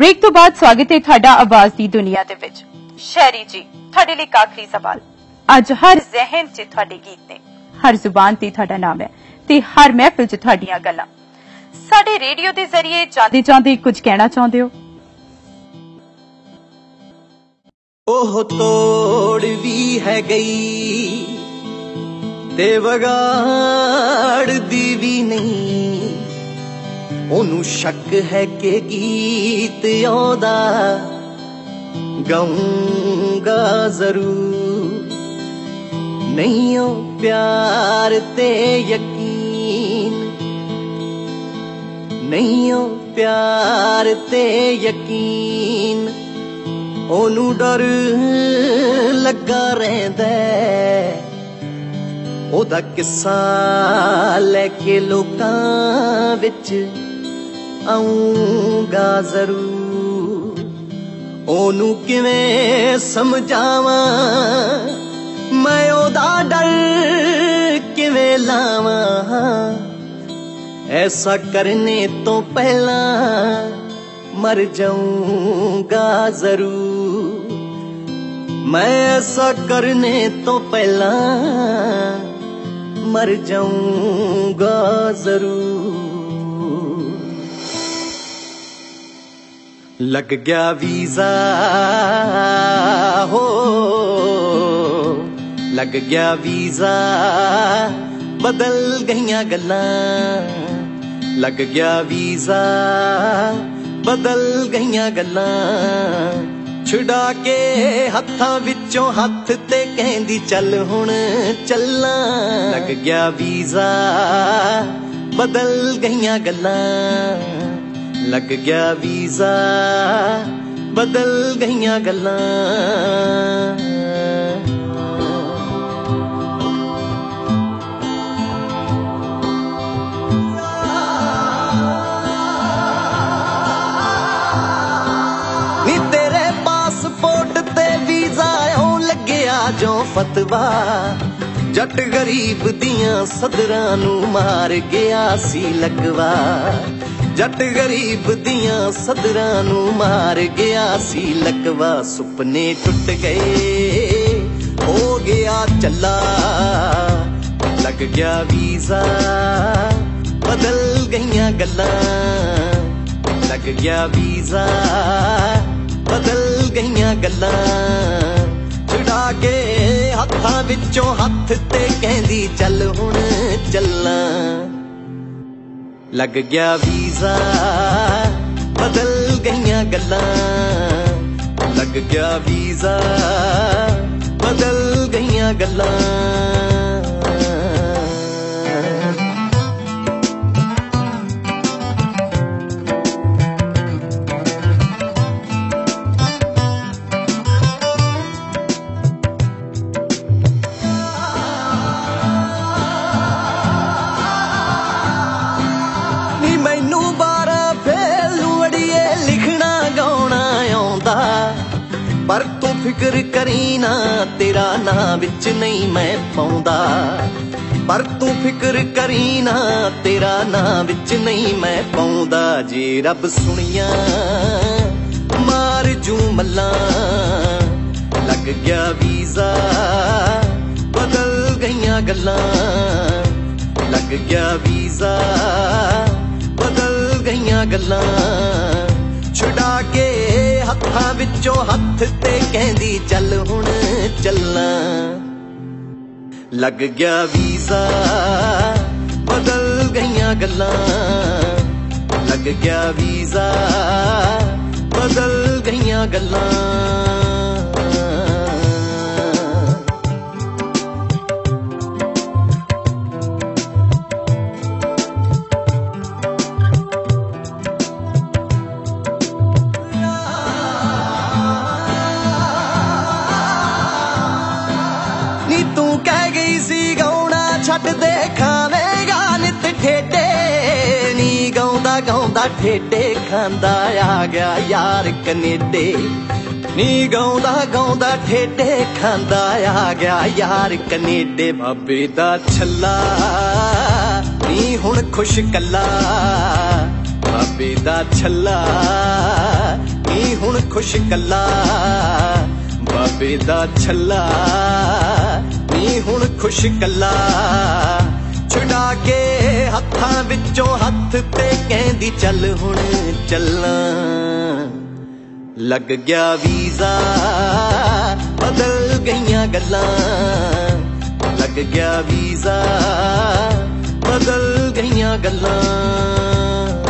Break ਤੋਂ ਬਾਅਦ ਸਵਾਗਤ ਹੈ ਤੁਹਾਡਾ ਆਵਾਜ਼ ਦੀ ਦੁਨੀਆ ਦੇ ਵਿੱਚ। ਸ਼ੈਰੀ ਜੀ, ਤੁਹਾਡੇ ਲਈ ਇੱਕ ਆਖਰੀ ਸਵਾਲ। ਅੱਜ ਹਰ ਜ਼ਿਹਨ 'ਚ ਤੁਹਾਡੇ ਗੀਤ ਨੇ, ਹਰ ਜ਼ੁਬਾਨ ਤੇ ਤੁਹਾਡਾ ਨਾਮ ਹੈ ਤੇ ਹਰ ਮਹਿਫਿਲ 'ਚ ਤੁਹਾਡੀਆਂ ਗੱਲਾਂ। ਸਾਡੇ ਰੇਡੀਓ ਦੇ ਜ਼ਰੀਏ ਜਾਂਦੇ ਜਾਂਦੇ ਕੁਝ ਕਹਿਣਾ ਚਾਹੁੰਦੇ ਹੋ? ਉਹ ਤੋੜ ਵੀ ਹੈ ਗਈ ਤੇ ਵਗਾੜ ਦੀ ਵੀ ਨਹੀਂ। ਉਹਨੂੰ ਸ਼ੱਕ ਹੈ ਕਿ ਗੀਤ ਆਉਂਦਾ, ਗਾਉਂਗਾ ਜ਼ਰੂਰ ਨਹੀਂ ਉਹ ਪਿਆਰ ਤੇ ਯਕੀਨ, ਨਹੀਂ ਉਹ ਪਿਆਰ ਤੇ ਯਕੀਨ, ਉਹਨੂੰ ਡਰ ਲੱਗਾ ਰਹਿੰਦਾ ਹੈ। ਉਹਦਾ ਕਿੱਸਾ ਲੈ ਕੇ ਲੋਕਾਂ ਵਿੱਚ ਆਉਂਗਾ ਜ਼ਰੂਰ। ਉਹਨੂੰ ਕਿਵੇਂ ਸਮਝਾਵਾਂ? ਮੈਂ ਉਹਦਾ ਡਰ ਕਿਵੇਂ ਲਾਵਾਂ? ਐਸਾ ਕਰਨੇ ਤੋਂ ਪਹਿਲਾਂ ਮਰ ਜਾਊਂਗਾ ਜ਼ਰੂਰ। ਮੈਂ ਐਸਾ ਕਰਨੇ ਤੋਂ ਪਹਿਲਾਂ ਮਰ ਜਾਊਂਗਾ ਜ਼ਰੂਰ। ਲੱਗ ਗਿਆ ਵੀਜ਼ਾ, ਹੋ। ਲੱਗ ਗਿਆ ਵੀਜ਼ਾ, ਬਦਲ ਗਈਆਂ ਗੱਲਾਂ। ਲੱਗ ਗਿਆ ਵੀਜ਼ਾ, ਬਦਲ ਗਈਆਂ ਗੱਲਾਂ। ਛੁਡਾ ਕੇ ਹੱਥਾਂ ਵਿੱਚੋਂ ਹੱਥ ਤੇ ਕਹਿੰਦੀ, ਚੱਲ ਹੁਣ ਚੱਲਾਂ। ਲੱਗ ਗਿਆ ਵੀਜ਼ਾ, ਬਦਲ ਗਈਆਂ ਗੱਲਾਂ। ਲੱਗ ਗਿਆ ਵੀਜ਼ਾ, ਬਦਲ ਗਈਆਂ ਗੱਲਾਂ। ਨੀ ਤੇਰੇ ਪਾਸਪੋਰਟ ਤੇ ਵੀਜ਼ਾ ਆਉਣ ਲੱਗਿਆ ਜੋ ਫਤਵਾ। ਜੱਟ ਗਰੀਬ ਦੀਆਂ ਸਦਰਾਂ ਨੂੰ ਮਾਰ ਗਿਆ ਸੀ ਲਗਵਾ। ਜੱਟ ਗਰੀਬ ਦੀਆਂ ਸਦਰਾਂ ਨੂੰ ਮਾਰ ਗਿਆ ਸੀ ਲਗਵਾ ਸੁਪਨੇ ਟੁੱਟ ਗਏ। ਹੋ ਗਿਆ ਚੱਲਾ, ਲੱਗ ਗਿਆ ਵੀਜ਼ਾ। ਬਦਲ ਗਈਆਂ ਗੱਲਾਂ, ਲੱਗ ਗਿਆ ਵੀਜ਼ਾ। ਬਦਲ ਗਈਆਂ ਗੱਲਾਂ, ਛੁਡਾ ਕੇ ਹੱਥਾਂ ਵਿੱਚੋਂ ਹੱਥ ਤੇ ਕਹਿੰਦੀ, ਚੱਲ ਹੁਣ ਚੱਲਾਂ। ਲੱਗ ਗਿਆ ਵੀਜ਼ਾ ਬਦਲ ਗਈਆਂ ਗੱਲਾਂ। ਲੱਗ ਗਿਆ ਵੀਜ਼ਾ ਬਦਲ ਗਈਆਂ ਗੱਲਾਂ। ਫਿਕਰ ਕਰੀ ਨਾ, ਤੇਰਾ ਨਾਂ ਵਿੱਚ ਨਹੀਂ ਮੈਂ ਪਾਉਂਦਾ। ਪਰ ਤੂੰ ਫਿਕਰ ਕਰੀ ਨਾ, ਤੇਰਾ ਨਾਂ ਵਿੱਚ ਨਹੀਂ ਮੈਂ ਪਾਉਂਦਾ। ਜੇ ਰੱਬ ਸੁਣੀਆਂ, ਮਾਰ ਜੂ ਮੱਲਾਂ। ਲੱਗ ਗਿਆ ਵੀਜ਼ਾ, ਬਦਲ ਗਈਆਂ ਗੱਲਾਂ। ਲੱਗ ਗਿਆ ਵੀਜ਼ਾ, ਬਦਲ ਗਈਆਂ ਗੱਲਾਂ। ਛੁਡਾ ਕੇ ਹੱਥਾਂ ਵਿੱਚੋਂ ਹੱਥ ਤੇ ਕਹਿੰਦੀ, ਚੱਲ ਹੁਣ ਚੱਲਾਂ। ਲੱਗ ਗਿਆ ਵੀਜ਼ਾ, ਬਦਲ ਗਈਆਂ ਗੱਲਾਂ। ਲੱਗ ਗਿਆ ਵੀਜ਼ਾ, ਬਦਲ ਗਈਆਂ ਗੱਲਾਂ। ਠੇਡੇ ਖਾਂਦਾ ਆ ਗਿਆ ਯਾਰ ਕਨੇਡੇ। ਨੀ ਗਾਉਂਦਾ ਗਾਉਂਦਾ, ਠੇਡੇ ਖਾਂਦਾ ਆ ਗਿਆ ਯਾਰ ਕਨੇਡੇ। ਬਾਬੇ ਦਾ ਛੱਲਾ, ਨੀ ਹੁਣ ਖੁਸ਼ ਕੱਲਾ। ਬਾਬੇ ਦਾ ਛੱਲਾ, ਨੀ ਹੁਣ ਖੁਸ਼ ਕੱਲਾ। ਬਾਬੇ ਦਾ ਛੱਲਾ, ਨੀ ਹੁਣ ਖੁਸ਼ ਕੱਲਾ। ਛੁਡਾ ਕੇ ਹੱਥਾਂ ਵਿੱਚੋਂ ਹੱਥ ਤੇ ਕਹਿੰਦੀ, ਚੱਲ ਹੁਣ ਚੱਲਾਂ। ਲੱਗ ਗਿਆ ਵੀਜ਼ਾ, ਬਦਲ ਗਈਆਂ ਗੱਲਾਂ। ਲੱਗ ਗਿਆ ਵੀਜ਼ਾ, ਬਦਲ ਗਈਆਂ ਗੱਲਾਂ।